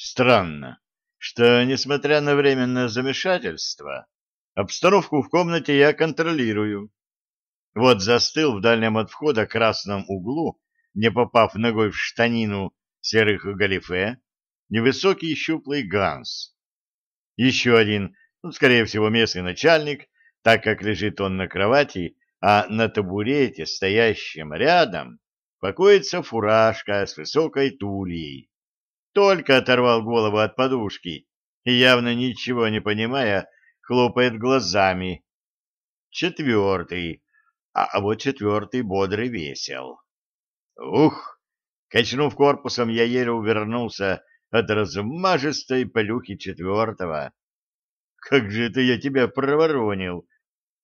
Странно, что, несмотря на временное замешательство, обстановку в комнате я контролирую. Вот застыл в дальнем от входа красном углу, не попав ногой в штанину серых галифе, невысокий щуплый Ганс. Еще один, ну, скорее всего, местный начальник, так как лежит он на кровати, а на табурете, стоящем рядом, покоится фуражка с высокой тульей только оторвал голову от подушки и, явно ничего не понимая, хлопает глазами. Четвертый, а вот четвертый бодрый весел. Ух! Качнув корпусом, я еле увернулся от размажистой плюхи четвертого. Как же это я тебя проворонил!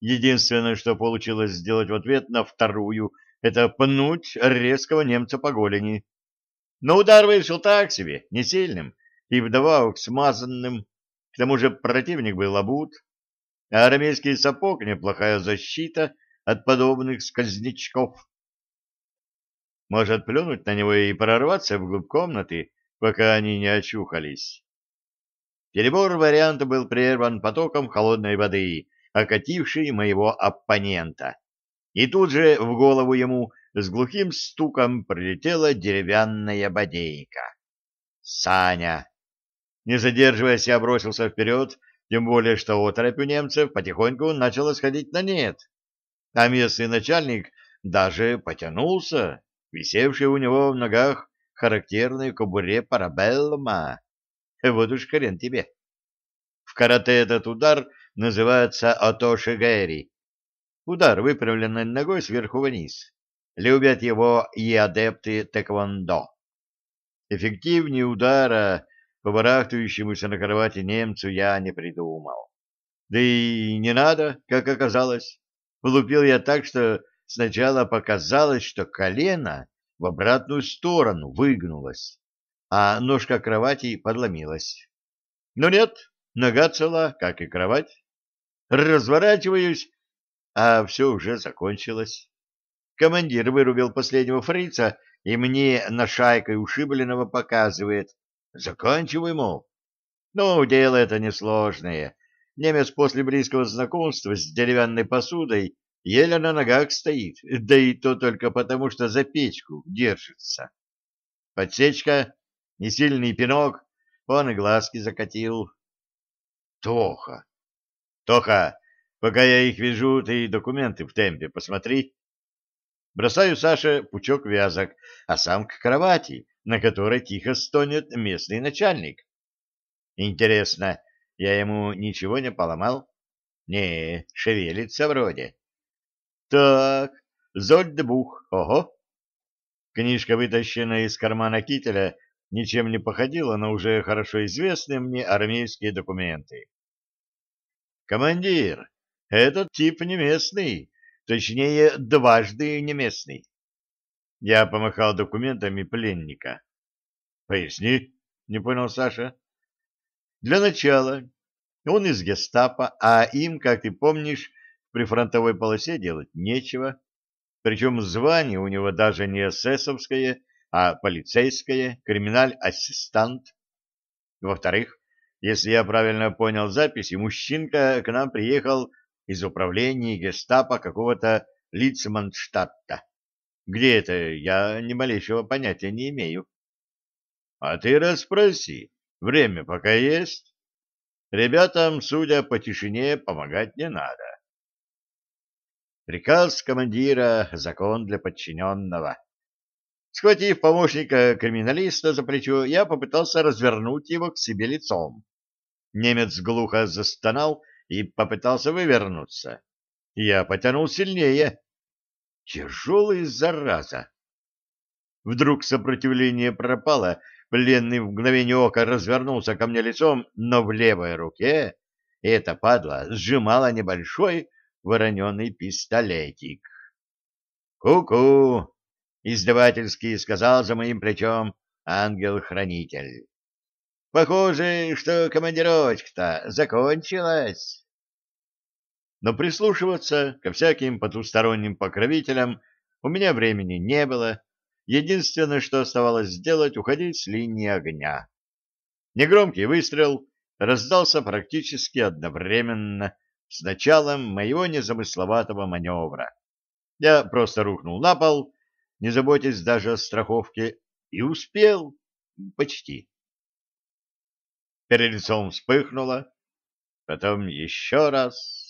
Единственное, что получилось сделать в ответ на вторую, это пнуть резкого немца по голени. Но удар вышел так себе, не сильным и вдобавок смазанным. К тому же противник был обут, а армейский сапог — неплохая защита от подобных скользнячков. Может, плюнуть на него и прорваться вглубь комнаты, пока они не очухались. Перебор варианта был прерван потоком холодной воды, окатившей моего оппонента. И тут же в голову ему с глухим стуком прилетела деревянная бодейка. «Саня!» Не задерживаясь, я бросился вперед, тем более, что оторопь у немцев потихоньку начала сходить на нет. А местный начальник даже потянулся, висевший у него в ногах характерной кобуре парабеллума. Вот уж хрен тебе. В карате этот удар называется отошигэри. Удар, выправленный ногой сверху вниз. Любят его и адепты тэквондо. Эффективнее удара по барахтающемуся на кровати немцу я не придумал. Да и не надо, как оказалось. Влупил я так, что сначала показалось, что колено в обратную сторону выгнулось, а ножка кровати подломилась. Но нет, нога цела, как и кровать. Разворачиваюсь, а все уже закончилось. Командир вырубил последнего фрица и мне на шайкой ушибленного показывает. Заканчивай, мол. Ну, дело это несложное. Немец после близкого знакомства с деревянной посудой еле на ногах стоит, да и то только потому, что за печку держится. Подсечка, несильный пинок, он и глазки закатил. Тоха! Тоха, пока я их вяжу, ты документы в темпе посмотри. Бросаю Саше пучок вязок, а сам к кровати, на которой тихо стонет местный начальник. Интересно, я ему ничего не поломал? Не, шевелится вроде. Так, Зольдбух, ого. Книжка, вытащенная из кармана кителя, ничем не походила на уже хорошо известные мне армейские документы. Командир, этот тип не местный, Точнее, дважды не местный. Я помахал документами пленника. Поясни, не понял Саша. Для начала, он из гестапо, а им, как ты помнишь, в прифронтовой полосе делать нечего. Причем звание у него даже не эсэсовское, а полицейское, криминаль-ассистант. Во-вторых, если я правильно понял записи, мужчинка к нам приехал из управления гестапо какого-то Лицманштадта. Где это, я ни малейшего понятия не имею. А ты расспроси, время пока есть. Ребятам, судя по тишине, помогать не надо. Приказ командира — закон для подчиненного. Схватив помощника криминалиста за плечо, я попытался развернуть его к себе лицом. Немец глухо застонал и попытался вывернуться. Я потянул сильнее. Тяжелый зараза. Вдруг сопротивление пропало, пленный в мгновение ока развернулся ко мне лицом, но в левой руке эта падла сжимала небольшой вороненый пистолетик. «Ку-ку!» — издевательски сказал за моим плечом ангел-хранитель. Похоже, что командировочка-то закончилась. Но прислушиваться ко всяким потусторонним покровителям у меня времени не было. Единственное, что оставалось сделать, уходить с линии огня. Негромкий выстрел раздался практически одновременно с началом моего незамысловатого маневра. Я просто рухнул на пол, не заботясь даже о страховке, и успел почти. Перед лицом вспыхнуло, потом еще раз,